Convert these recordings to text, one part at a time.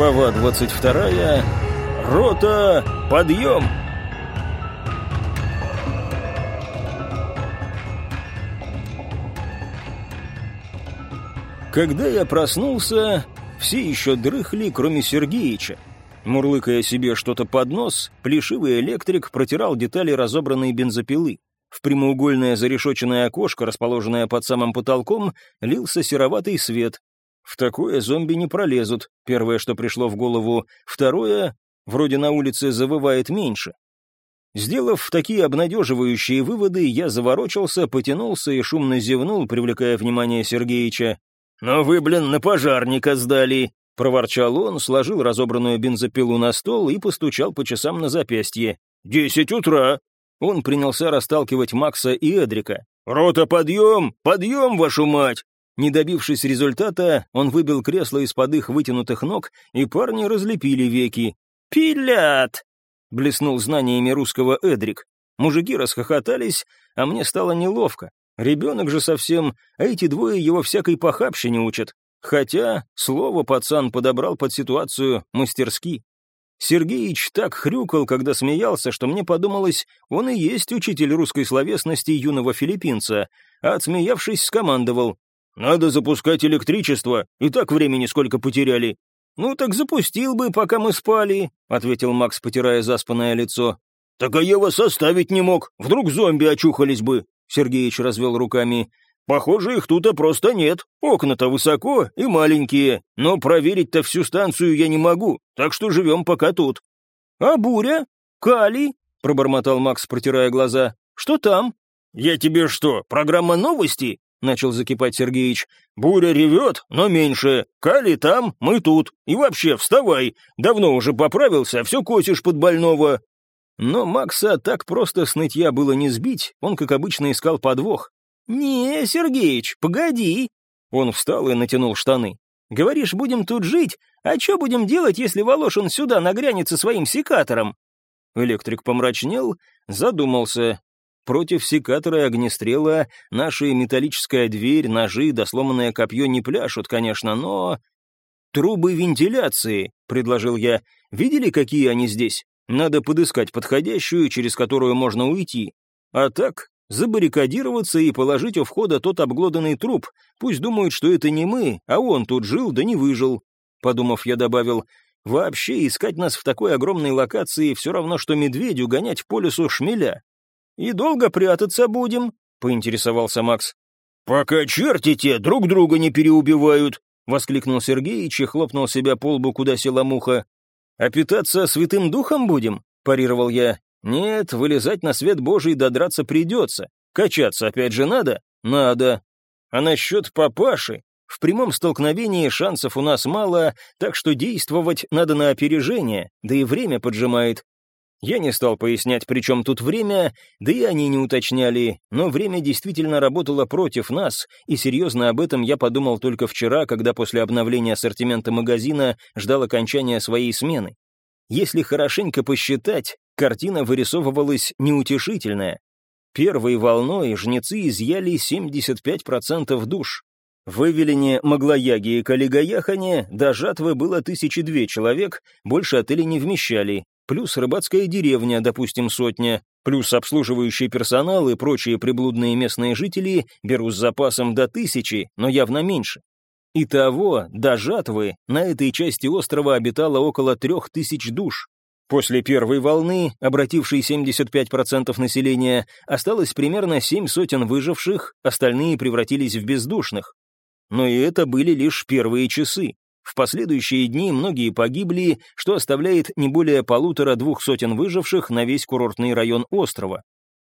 Глава 22. Рота, подъем! Когда я проснулся, все еще дрыхли, кроме Сергеича. Мурлыкая себе что-то под нос, плешивый электрик протирал детали разобранной бензопилы. В прямоугольное зарешоченное окошко, расположенное под самым потолком, лился сероватый свет. В такое зомби не пролезут, первое, что пришло в голову. Второе, вроде на улице завывает меньше. Сделав такие обнадеживающие выводы, я заворочился, потянулся и шумно зевнул, привлекая внимание Сергеича. «Но вы, блин, на пожарника сдали!» — проворчал он, сложил разобранную бензопилу на стол и постучал по часам на запястье. «Десять утра!» Он принялся расталкивать Макса и Эдрика. «Рота, подъем! Подъем, вашу мать!» Не добившись результата, он выбил кресло из-под их вытянутых ног, и парни разлепили веки. «Пилят!» — блеснул знаниями русского Эдрик. Мужики расхохотались, а мне стало неловко. Ребенок же совсем, а эти двое его всякой похабщине учат. Хотя слово пацан подобрал под ситуацию мастерски. Сергеич так хрюкал, когда смеялся, что мне подумалось, он и есть учитель русской словесности юного филиппинца, а отсмеявшись, скомандовал. «Надо запускать электричество, и так времени сколько потеряли». «Ну так запустил бы, пока мы спали», — ответил Макс, потирая заспанное лицо. «Так а я вас оставить не мог, вдруг зомби очухались бы», — Сергеич развел руками. Похоже, их тут просто нет. Окна-то высоко и маленькие, но проверить-то всю станцию я не могу, так что живем пока тут». «А буря? Кали?» — пробормотал Макс, протирая глаза. «Что там?» «Я тебе что, программа новости?» — начал закипать Сергеич. «Буря ревет, но меньше. Кали там, мы тут. И вообще, вставай. Давно уже поправился, все косишь под больного». Но Макса так просто с было не сбить, он, как обычно, искал подвох. «Не, Сергеич, погоди!» Он встал и натянул штаны. «Говоришь, будем тут жить? А что будем делать, если Волошин сюда нагрянет со своим секатором?» Электрик помрачнел, задумался. Против секатора и огнестрела наша металлическая дверь, ножи да сломанное копье не пляшут, конечно, но... «Трубы вентиляции», — предложил я. «Видели, какие они здесь? Надо подыскать подходящую, через которую можно уйти. А так, забаррикадироваться и положить у входа тот обглоданный труп. Пусть думают, что это не мы, а он тут жил, да не выжил. Подумав, я добавил, вообще искать нас в такой огромной локации все равно, что медведю гонять по лесу шмеля. «И долго прятаться будем?» — поинтересовался Макс. «Пока черти те друг друга не переубивают», — воскликнул Сергей и хлопнул себя по лбу, куда села муха. «А питаться святым духом будем?» — парировал я. Нет, вылезать на свет Божий додраться придется. Качаться опять же надо? Надо. А насчет папаши? В прямом столкновении шансов у нас мало, так что действовать надо на опережение, да и время поджимает. Я не стал пояснять, при чем тут время, да и они не уточняли, но время действительно работало против нас, и серьезно об этом я подумал только вчера, когда после обновления ассортимента магазина ждал окончания своей смены. Если хорошенько посчитать, картина вырисовывалась неутешительная. Первой волной жнецы изъяли 75% душ. В Эвелине, Маглояге и Калигаяхане до жатвы было тысячи две человек, больше отели не вмещали, плюс рыбацкая деревня, допустим, сотня, плюс обслуживающий персонал и прочие приблудные местные жители берут с запасом до тысячи, но явно меньше. Итого, до жатвы, на этой части острова обитало около трех тысяч душ. После первой волны, обратившей 75% населения, осталось примерно семь сотен выживших, остальные превратились в бездушных. Но и это были лишь первые часы. В последующие дни многие погибли, что оставляет не более полутора-двух сотен выживших на весь курортный район острова.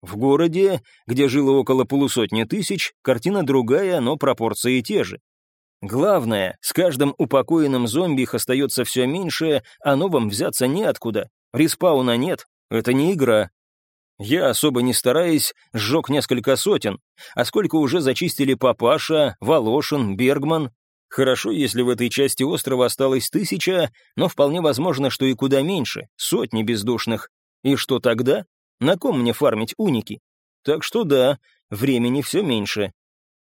В городе, где жило около полусотни тысяч, картина другая, но пропорции те же. Главное, с каждым упокоенным зомби их остается все меньше, а новым взяться неоткуда. Респауна нет, это не игра. Я, особо не стараясь, сжег несколько сотен, а сколько уже зачистили Папаша, Волошин, Бергман. Хорошо, если в этой части острова осталось тысяча, но вполне возможно, что и куда меньше, сотни бездушных. И что тогда? На ком мне фармить уники? Так что да, времени все меньше.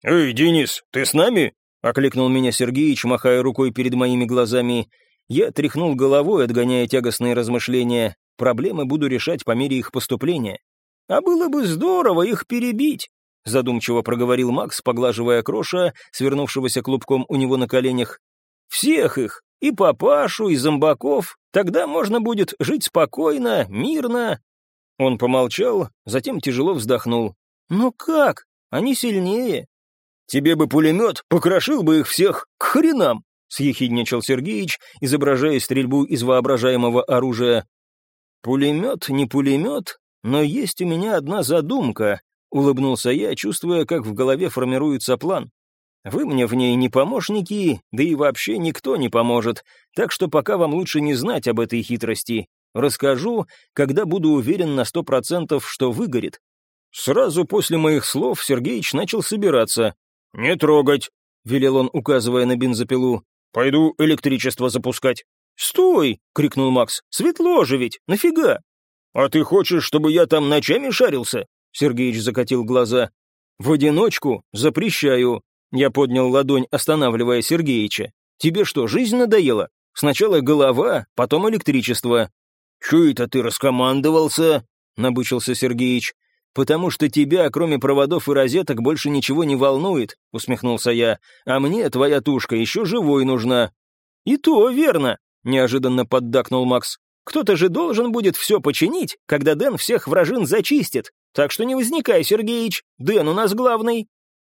«Эй, Денис, ты с нами?» — окликнул меня Сергеич, махая рукой перед моими глазами. Я тряхнул головой, отгоняя тягостные размышления. Проблемы буду решать по мере их поступления. «А было бы здорово их перебить», — задумчиво проговорил Макс, поглаживая кроша, свернувшегося клубком у него на коленях. «Всех их, и папашу, и зомбаков, тогда можно будет жить спокойно, мирно». Он помолчал, затем тяжело вздохнул. «Ну как? Они сильнее». «Тебе бы пулемет, покрошил бы их всех к хренам», — съехидничал Сергеич, изображая стрельбу из воображаемого оружия. «Пулемет, не пулемет, но есть у меня одна задумка», — улыбнулся я, чувствуя, как в голове формируется план. «Вы мне в ней не помощники, да и вообще никто не поможет, так что пока вам лучше не знать об этой хитрости. Расскажу, когда буду уверен на сто процентов, что выгорит». Сразу после моих слов Сергеич начал собираться. «Не трогать», — велел он, указывая на бензопилу. «Пойду электричество запускать». «Стой!» — крикнул Макс. «Светло же ведь! Нафига?» «А ты хочешь, чтобы я там ночами шарился?» Сергеич закатил глаза. «В одиночку? Запрещаю!» Я поднял ладонь, останавливая Сергеича. «Тебе что, жизнь надоела? Сначала голова, потом электричество». «Чё это ты раскомандовался?» — набычился Сергеич. «Потому что тебя, кроме проводов и розеток, больше ничего не волнует», — усмехнулся я. «А мне твоя тушка еще живой нужна». «И то верно», — неожиданно поддакнул Макс. «Кто-то же должен будет все починить, когда Дэн всех вражин зачистит. Так что не возникай, Сергеич, Дэн у нас главный».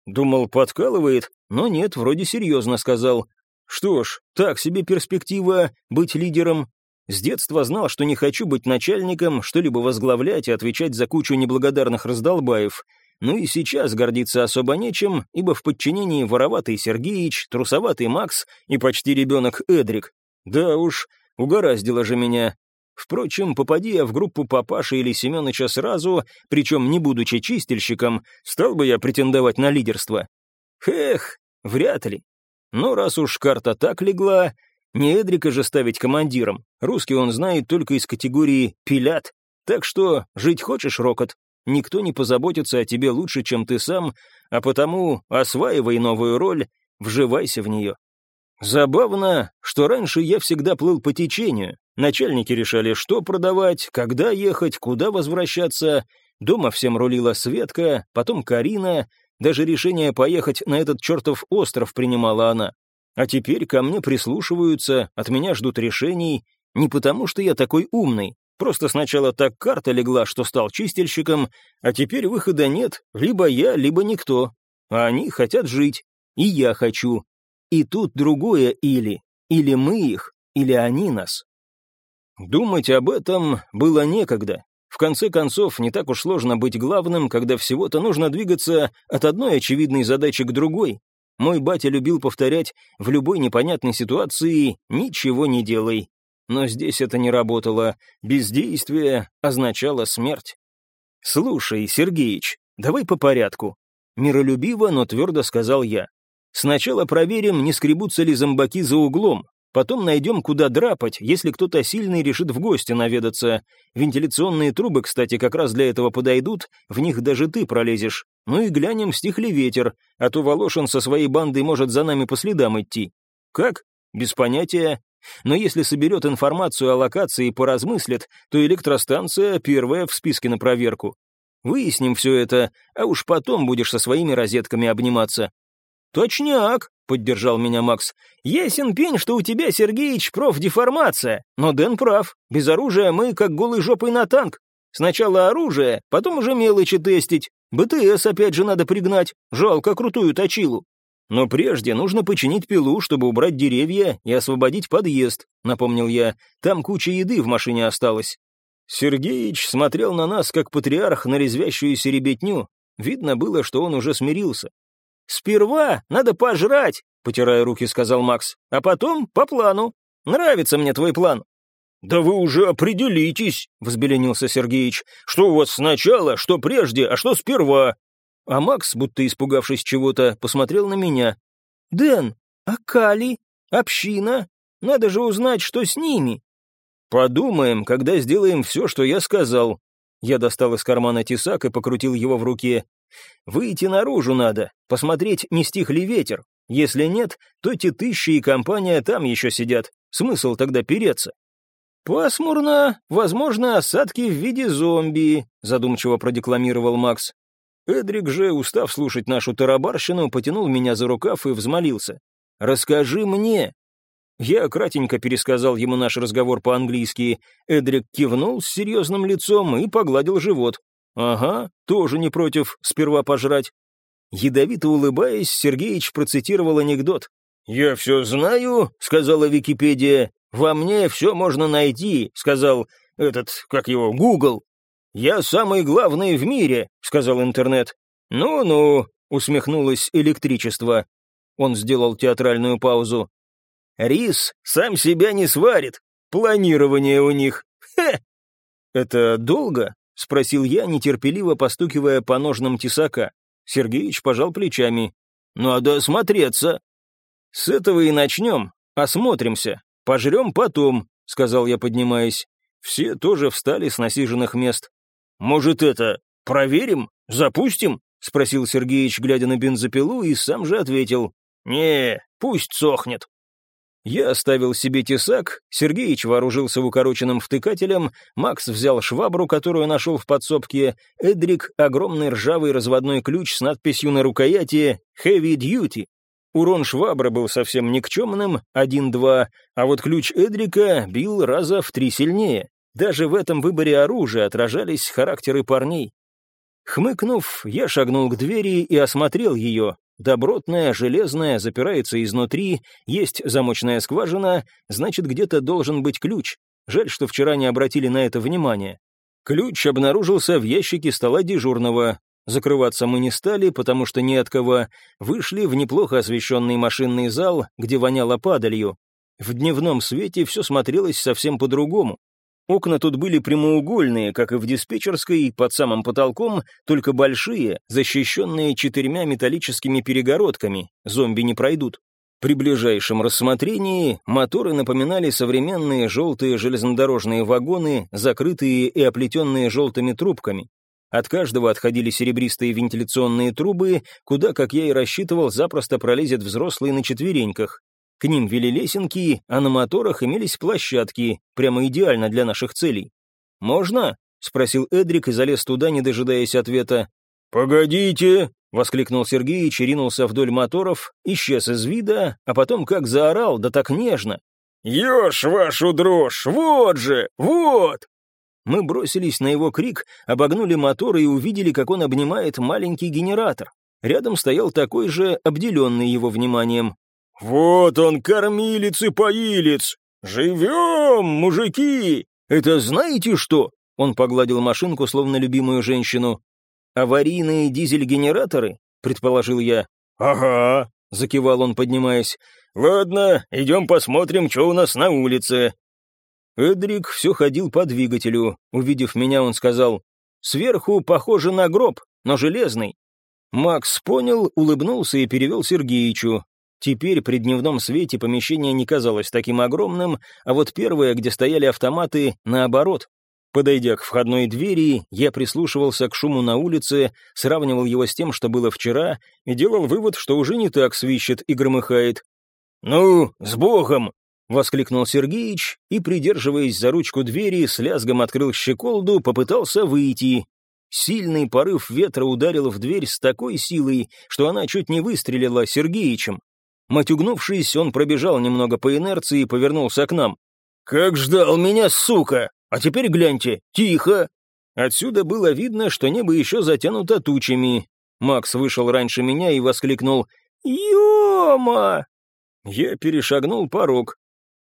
Думал, подкалывает, но нет, вроде серьезно сказал. «Что ж, так себе перспектива быть лидером, с детства знал, что не хочу быть начальником, что-либо возглавлять и отвечать за кучу неблагодарных раздолбаев. Ну и сейчас гордиться особо нечем, ибо в подчинении вороватый Сергеич, трусоватый Макс и почти ребенок Эдрик. Да уж, угораздило же меня. Впрочем, попади я в группу Папаши или Семеновича сразу, причем не будучи чистильщиком, стал бы я претендовать на лидерство. Эх, вряд ли. Но раз уж карта так легла, не Эдрика же ставить командиром. Русский он знает только из категории «пилят». Так что жить хочешь, Рокот? Никто не позаботится о тебе лучше, чем ты сам, а потому осваивай новую роль, вживайся в нее. Забавно, что раньше я всегда плыл по течению. Начальники решали, что продавать, когда ехать, куда возвращаться. Дома всем рулила Светка, потом Карина. Даже решение поехать на этот чертов остров принимала она. А теперь ко мне прислушиваются, от меня ждут решений, не потому что я такой умный, просто сначала так карта легла, что стал чистильщиком, а теперь выхода нет, либо я, либо никто. А они хотят жить, и я хочу. И тут другое или. Или мы их, или они нас. Думать об этом было некогда. В конце концов, не так уж сложно быть главным, когда всего-то нужно двигаться от одной очевидной задачи к другой, мой батя любил повторять «в любой непонятной ситуации ничего не делай». Но здесь это не работало. Бездействие означало смерть. «Слушай, Сергеич, давай по порядку». Миролюбиво, но твердо сказал я. «Сначала проверим, не скребутся ли зомбаки за углом. Потом найдем, куда драпать, если кто-то сильный решит в гости наведаться. Вентиляционные трубы, кстати, как раз для этого подойдут, в них даже ты пролезешь. Ну и глянем, стих ли ветер, а то Волошин со своей бандой может за нами по следам идти. Как? Без понятия. Но если соберет информацию о локации и поразмыслит, то электростанция первая в списке на проверку. Выясним все это, а уж потом будешь со своими розетками обниматься. «Точняк», — поддержал меня Макс. «Ясен пень, что у тебя, Сергеич, профдеформация. Но Дэн прав. Без оружия мы как голой жопой на танк. Сначала оружие, потом уже мелочи тестить. БТС опять же надо пригнать. Жалко крутую точилу. Но прежде нужно починить пилу, чтобы убрать деревья и освободить подъезд», — напомнил я. «Там куча еды в машине осталось». Сергеич смотрел на нас, как патриарх на резвящуюся ребятню. Видно было, что он уже смирился. «Сперва надо пожрать», — потирая руки, сказал Макс, «а потом по плану. Нравится мне твой план». «Да вы уже определитесь», — взбеленился Сергеич. «Что у вас сначала, что прежде, а что сперва?» А Макс, будто испугавшись чего-то, посмотрел на меня. «Дэн, а Кали? Община? Надо же узнать, что с ними». «Подумаем, когда сделаем все, что я сказал». Я достал из кармана тесак и покрутил его в руке. Выйти наружу надо, посмотреть, не стих ли ветер. Если нет, то Титыщи и компания там еще сидят. Смысл тогда переться? «Пасмурно, возможно, осадки в виде зомби», — задумчиво продекламировал Макс. Эдрик же, устав слушать нашу тарабарщину, потянул меня за рукав и взмолился. «Расскажи мне!» Я кратенько пересказал ему наш разговор по-английски. Эдрик кивнул с серьезным лицом и погладил живот. «Ага, тоже не против сперва пожрать». Ядовито улыбаясь, Сергеич процитировал анекдот. «Я все знаю», — сказала Википедия. «Во мне все можно найти», — сказал этот, как его, Гугл. «Я самый главный в мире», — сказал интернет. «Ну-ну», — усмехнулось электричество. Он сделал театральную паузу. «Рис сам себя не сварит. Планирование у них. Хе!» «Это долго?» — спросил я, нетерпеливо постукивая по ножным тесака. Сергеич пожал плечами. «Надо осмотреться». «С этого и начнем. Осмотримся. Пожрем потом», — сказал я, поднимаясь. Все тоже встали с насиженных мест. «Может, это, проверим? Запустим?» — спросил Сергеич, глядя на бензопилу, и сам же ответил. «Не, пусть сохнет». Я оставил себе тесак, Сергеич вооружился укороченным втыкателем, Макс взял швабру, которую нашел в подсобке, Эдрик — огромный ржавый разводной ключ с надписью на рукояти «Heavy Duty». Урон швабры был совсем никчемным, 1-2, а вот ключ Эдрика бил раза в три сильнее. Даже в этом выборе оружия отражались характеры парней. Хмыкнув, я шагнул к двери и осмотрел ее. Добротная, железная, запирается изнутри, есть замочная скважина, значит, где-то должен быть ключ. Жаль, что вчера не обратили на это внимание. Ключ обнаружился в ящике стола дежурного. Закрываться мы не стали, потому что не от кого. Вышли в неплохо освещенный машинный зал, где воняло падалью. В дневном свете все смотрелось совсем по-другому. Окна тут были прямоугольные, как и в диспетчерской, под самым потолком, только большие, защищенные четырьмя металлическими перегородками, зомби не пройдут. При ближайшем рассмотрении моторы напоминали современные желтые железнодорожные вагоны, закрытые и оплетенные желтыми трубками. От каждого отходили серебристые вентиляционные трубы, куда, как я и рассчитывал, запросто пролезет взрослый на четвереньках. К ним вели лесенки, а на моторах имелись площадки, прямо идеально для наших целей. «Можно?» — спросил Эдрик и залез туда, не дожидаясь ответа. «Погодите!» — воскликнул Сергей и ринулся вдоль моторов, исчез из вида, а потом как заорал, да так нежно. «Ешь вашу дрожь! Вот же! Вот!» Мы бросились на его крик, обогнули мотор и увидели, как он обнимает маленький генератор. Рядом стоял такой же, обделенный его вниманием. «Вот он, кормилец и поилец! Живем, мужики! Это знаете что?» Он погладил машинку, словно любимую женщину. «Аварийные дизель-генераторы?» — предположил я. «Ага», — закивал он, поднимаясь. «Ладно, идем посмотрим, что у нас на улице». Эдрик все ходил по двигателю. Увидев меня, он сказал, «Сверху похоже на гроб, но железный». Макс понял, улыбнулся и перевел Сергеичу. Теперь при дневном свете помещение не казалось таким огромным, а вот первое, где стояли автоматы, наоборот. Подойдя к входной двери, я прислушивался к шуму на улице, сравнивал его с тем, что было вчера, и делал вывод, что уже не так свищет и громыхает. «Ну, с Богом!» — воскликнул Сергеич и, придерживаясь за ручку двери, с лязгом открыл щеколду, попытался выйти. Сильный порыв ветра ударил в дверь с такой силой, что она чуть не выстрелила Сергеичем. Матюгнувшись, он пробежал немного по инерции и повернулся к нам. «Как ждал меня, сука! А теперь гляньте, тихо!» Отсюда было видно, что небо еще затянуто тучами. Макс вышел раньше меня и воскликнул «Ё-ма!». Я перешагнул порог.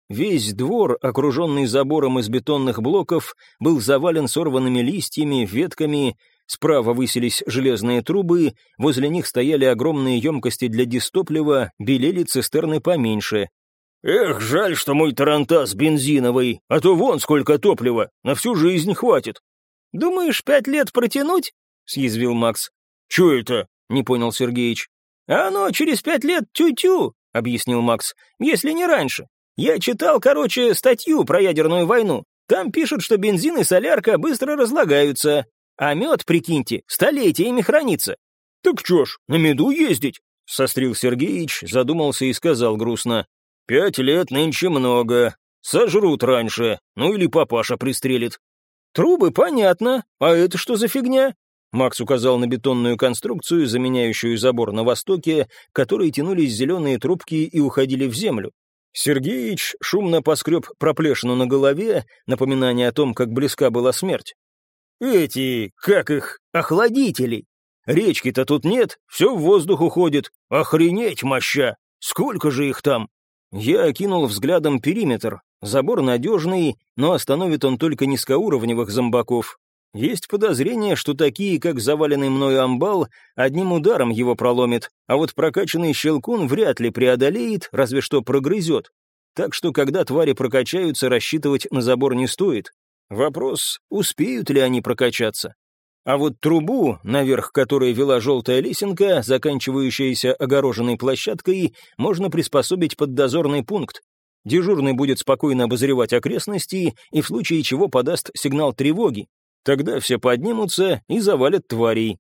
Весь двор, окруженный забором из бетонных блоков, был завален сорванными листьями, ветками, Справа высились железные трубы, возле них стояли огромные емкости для дистоплива, белели цистерны поменьше. «Эх, жаль, что мой тарантас бензиновый, а то вон сколько топлива, на всю жизнь хватит». «Думаешь, пять лет протянуть?» — съязвил Макс. «Чё это?» — не понял Сергеич. «А оно через пять лет тю-тю», — объяснил Макс, — «если не раньше. Я читал, короче, статью про ядерную войну. Там пишут, что бензин и солярка быстро разлагаются, а мед, прикиньте, столетиями хранится. Так чё ж, на меду ездить? Сострил Сергеич, задумался и сказал грустно. Пять лет нынче много. Сожрут раньше, ну или папаша пристрелит». «Трубы, понятно. А это что за фигня?» Макс указал на бетонную конструкцию, заменяющую забор на востоке, которой тянулись зеленые трубки и уходили в землю. Сергеич шумно поскреб проплешину на голове, напоминание о том, как близка была смерть. «Эти, как их, охладители! Речки-то тут нет, все в воздух уходит. Охренеть, моща! Сколько же их там?» Я окинул взглядом периметр. Забор надежный, но остановит он только низкоуровневых зомбаков. Есть подозрение, что такие, как заваленный мною амбал, одним ударом его проломит, а вот прокачанный щелкун вряд ли преодолеет, разве что прогрызет. Так что, когда твари прокачаются, рассчитывать на забор не стоит. Вопрос, успеют ли они прокачаться. А вот трубу, наверх которой вела желтая лесенка, заканчивающаяся огороженной площадкой, можно приспособить под дозорный пункт. Дежурный будет спокойно обозревать окрестности и в случае чего подаст сигнал тревоги, Тогда все поднимутся и завалят тварей.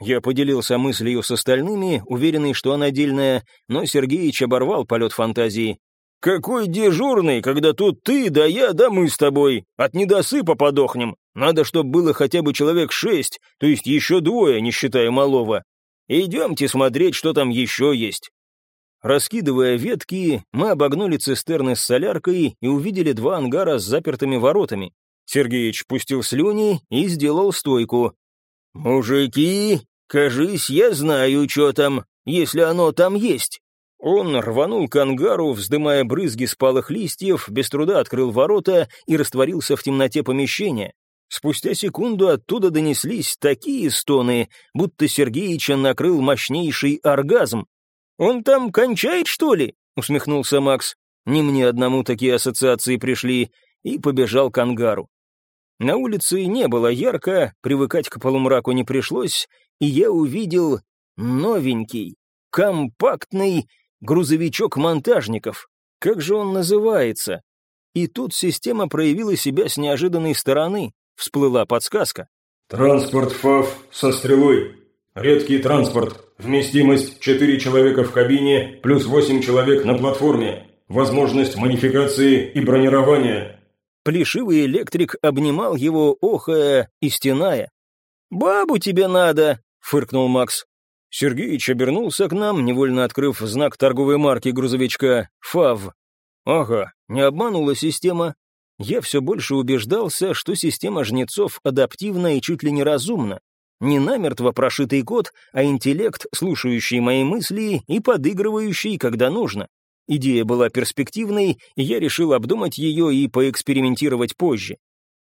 Я поделился мыслью с остальными, уверенный, что она дельная, но Сергеич оборвал полет фантазии. «Какой дежурный, когда тут ты, да я, да мы с тобой. От недосыпа подохнем. Надо, чтобы было хотя бы человек шесть, то есть еще двое, не считая малого. Идемте смотреть, что там еще есть». Раскидывая ветки, мы обогнули цистерны с соляркой и увидели два ангара с запертыми воротами. Сергеич пустил слюни и сделал стойку. «Мужики, кажись, я знаю, что там, если оно там есть». Он рванул к ангару, вздымая брызги спалых листьев, без труда открыл ворота и растворился в темноте помещения. Спустя секунду оттуда донеслись такие стоны, будто Сергеича накрыл мощнейший оргазм. «Он там кончает, что ли?» — усмехнулся Макс. «Не мне одному такие ассоциации пришли», и побежал к ангару. На улице не было ярко, привыкать к полумраку не пришлось, и я увидел новенький, компактный грузовичок монтажников. Как же он называется? И тут система проявила себя с неожиданной стороны. Всплыла подсказка. «Транспорт ФАФ со стрелой. Редкий транспорт. Вместимость 4 человека в кабине, плюс 8 человек на платформе. Возможность модификации и бронирования. Плешивый электрик обнимал его, охая и стеная. «Бабу тебе надо!» — фыркнул Макс. Сергеич обернулся к нам, невольно открыв знак торговой марки грузовичка «ФАВ». Ага, не обманула система. Я все больше убеждался, что система жнецов адаптивна и чуть ли не разумна. Не намертво прошитый код, а интеллект, слушающий мои мысли и подыгрывающий, когда нужно. Идея была перспективной, и я решил обдумать ее и поэкспериментировать позже.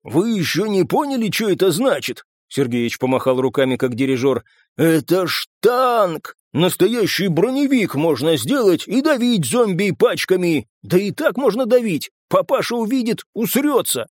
«Вы еще не поняли, что это значит?» Сергеич помахал руками, как дирижер. «Это ж танк! Настоящий броневик можно сделать и давить зомби пачками. Да и так можно давить. Папаша увидит, усрется».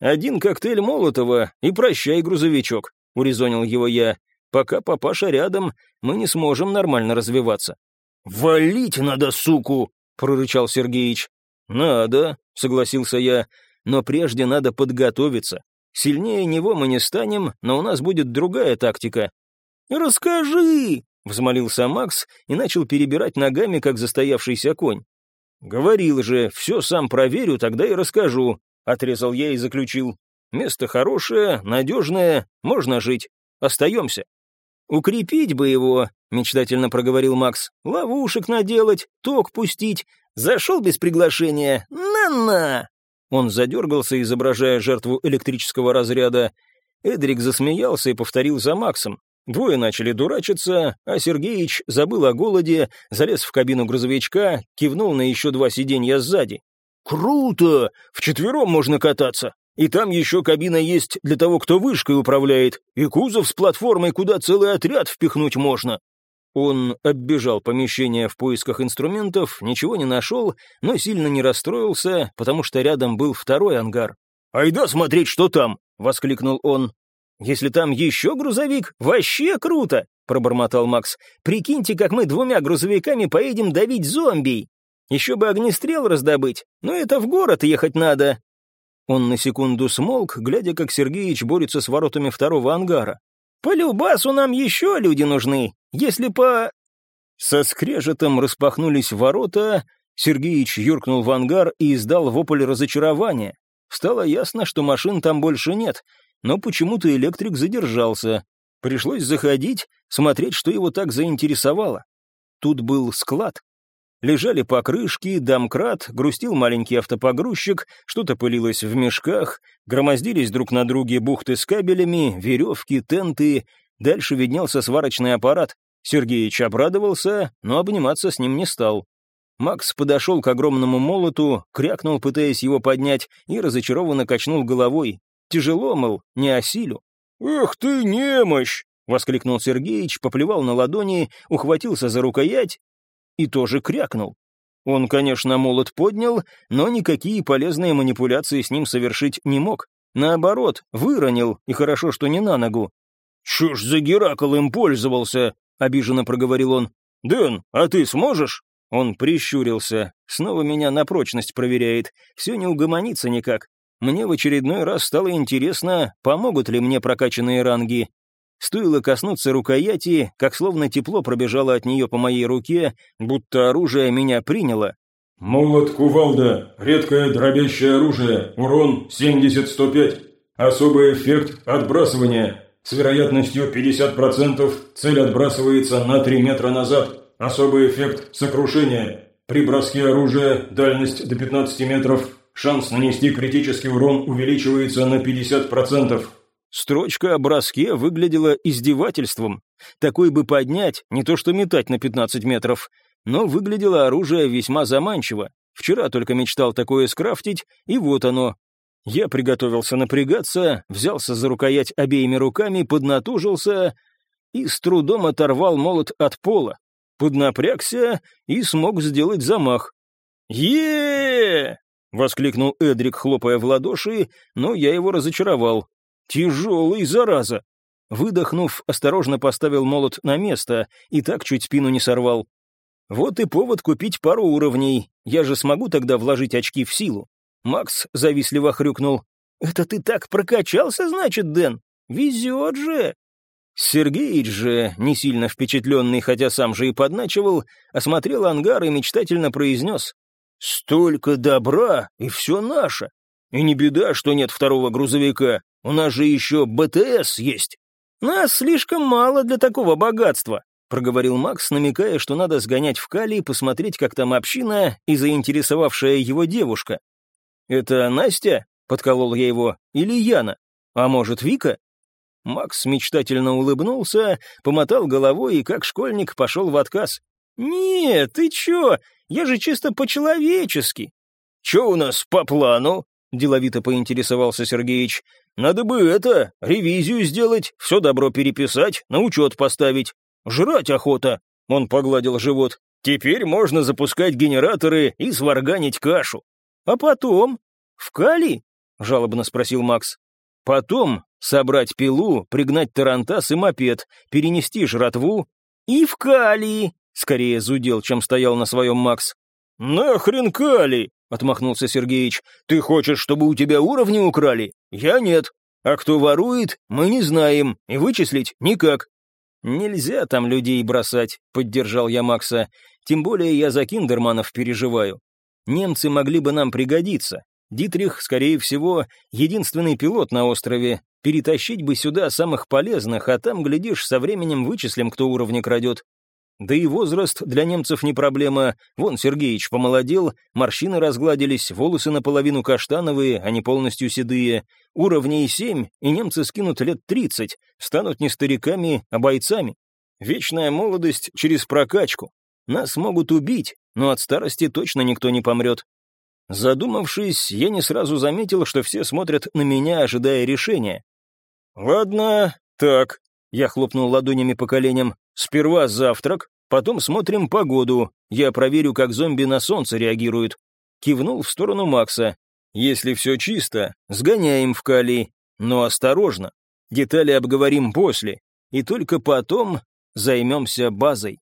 «Один коктейль Молотова и прощай, грузовичок», — урезонил его я. «Пока папаша рядом, мы не сможем нормально развиваться». «Валить надо, суку!» — прорычал Сергеич. «Надо», — согласился я, — «но прежде надо подготовиться. Сильнее него мы не станем, но у нас будет другая тактика». «Расскажи!» — взмолился Макс и начал перебирать ногами, как застоявшийся конь. «Говорил же, все сам проверю, тогда и расскажу», — отрезал я и заключил. «Место хорошее, надежное, можно жить. Остаемся». «Укрепить бы его», — мечтательно проговорил Макс. «Ловушек наделать, ток пустить. Зашел без приглашения. На-на!» Он задергался, изображая жертву электрического разряда. Эдрик засмеялся и повторил за Максом. Двое начали дурачиться, а Сергеич забыл о голоде, залез в кабину грузовичка, кивнул на еще два сиденья сзади. «Круто! Вчетвером можно кататься!» И там еще кабина есть для того, кто вышкой управляет, и кузов с платформой, куда целый отряд впихнуть можно». Он оббежал помещение в поисках инструментов, ничего не нашел, но сильно не расстроился, потому что рядом был второй ангар. «Айда смотреть, что там!» — воскликнул он. «Если там еще грузовик, вообще круто!» — пробормотал Макс. «Прикиньте, как мы двумя грузовиками поедем давить зомби! Еще бы огнестрел раздобыть, но это в город ехать надо, он на секунду смолк, глядя, как Сергеич борется с воротами второго ангара. «По Любасу нам еще люди нужны, если по...» Со скрежетом распахнулись ворота, Сергеич юркнул в ангар и издал вопль разочарования. Стало ясно, что машин там больше нет, но почему-то электрик задержался. Пришлось заходить, смотреть, что его так заинтересовало. Тут был склад. Лежали покрышки, домкрат, грустил маленький автопогрузчик, что-то пылилось в мешках, громоздились друг на друге бухты с кабелями, веревки, тенты. Дальше виднелся сварочный аппарат. Сергеич обрадовался, но обниматься с ним не стал. Макс подошел к огромному молоту, крякнул, пытаясь его поднять, и разочарованно качнул головой. Тяжело, мол, не осилю. «Эх ты, немощь!» — воскликнул Сергеич, поплевал на ладони, ухватился за рукоять и тоже крякнул. Он, конечно, молот поднял, но никакие полезные манипуляции с ним совершить не мог. Наоборот, выронил, и хорошо, что не на ногу. «Чё ж за Геракл им пользовался?» — обиженно проговорил он. «Дэн, а ты сможешь?» Он прищурился. Снова меня на прочность проверяет. Все не угомонится никак. Мне в очередной раз стало интересно, помогут ли мне прокачанные ранги. Стоило коснуться рукояти, как словно тепло пробежало от нее по моей руке, будто оружие меня приняло. «Молот кувалда. Редкое дробящее оружие. Урон 70-105. Особый эффект отбрасывания. С вероятностью 50% цель отбрасывается на 3 метра назад. Особый эффект сокрушения. При броске оружия дальность до 15 метров. Шанс нанести критический урон увеличивается на 50%. Строчка о броске выглядела издевательством. Такой бы поднять, не то что метать на 15 метров. Но выглядело оружие весьма заманчиво. Вчера только мечтал такое скрафтить, и вот оно. Я приготовился напрягаться, взялся за рукоять обеими руками, поднатужился и с трудом оторвал молот от пола поднапрягся и смог сделать замах. е воскликнул Эдрик, хлопая в ладоши, но я его разочаровал. «Тяжелый, зараза!» Выдохнув, осторожно поставил молот на место и так чуть спину не сорвал. Вот и повод купить пару уровней. Я же смогу тогда вложить очки в силу. Макс завистливо хрюкнул. «Это ты так прокачался, значит, Дэн? Везет же!» Сергеич же, не сильно впечатленный, хотя сам же и подначивал, осмотрел ангар и мечтательно произнес «Столько добра, и все наше! И не беда, что нет второго грузовика, у нас же еще БТС есть!» «Нас слишком мало для такого богатства», — проговорил Макс, намекая, что надо сгонять в Кали и посмотреть, как там община и заинтересовавшая его девушка. «Это Настя?» — подколол я его. «Или Яна? А может, Вика?» Макс мечтательно улыбнулся, помотал головой и, как школьник, пошел в отказ. «Нет, ты чё? Я же чисто по-человечески». «Чё у нас по плану?» — деловито поинтересовался Сергеич. «Надо бы это, ревизию сделать, все добро переписать, на учет поставить. Жрать охота!» — он погладил живот. «Теперь можно запускать генераторы и сварганить кашу». «А потом? В Кали?» — жалобно спросил Макс. «Потом собрать пилу, пригнать тарантас и мопед, перенести жратву и в калии, скорее зудел, чем стоял на своем Макс. «Нахрен калий?» — отмахнулся Сергеич. «Ты хочешь, чтобы у тебя уровни украли? Я нет. А кто ворует, мы не знаем, и вычислить никак». «Нельзя там людей бросать», — поддержал я Макса. «Тем более я за киндерманов переживаю. Немцы могли бы нам пригодиться. Дитрих, скорее всего, единственный пилот на острове, Перетащить бы сюда самых полезных, а там, глядишь, со временем вычислим, кто уровни крадет. Да и возраст для немцев не проблема. Вон Сергеич помолодел, морщины разгладились, волосы наполовину каштановые, а не полностью седые. Уровней семь, и немцы скинут лет тридцать, станут не стариками, а бойцами. Вечная молодость через прокачку. Нас могут убить, но от старости точно никто не помрет. Задумавшись, я не сразу заметил, что все смотрят на меня, ожидая решения. «Ладно, так», — я хлопнул ладонями по коленям. «Сперва завтрак, потом смотрим погоду. Я проверю, как зомби на солнце реагируют». Кивнул в сторону Макса. «Если все чисто, сгоняем в Кали. Но осторожно. Детали обговорим после. И только потом займемся базой».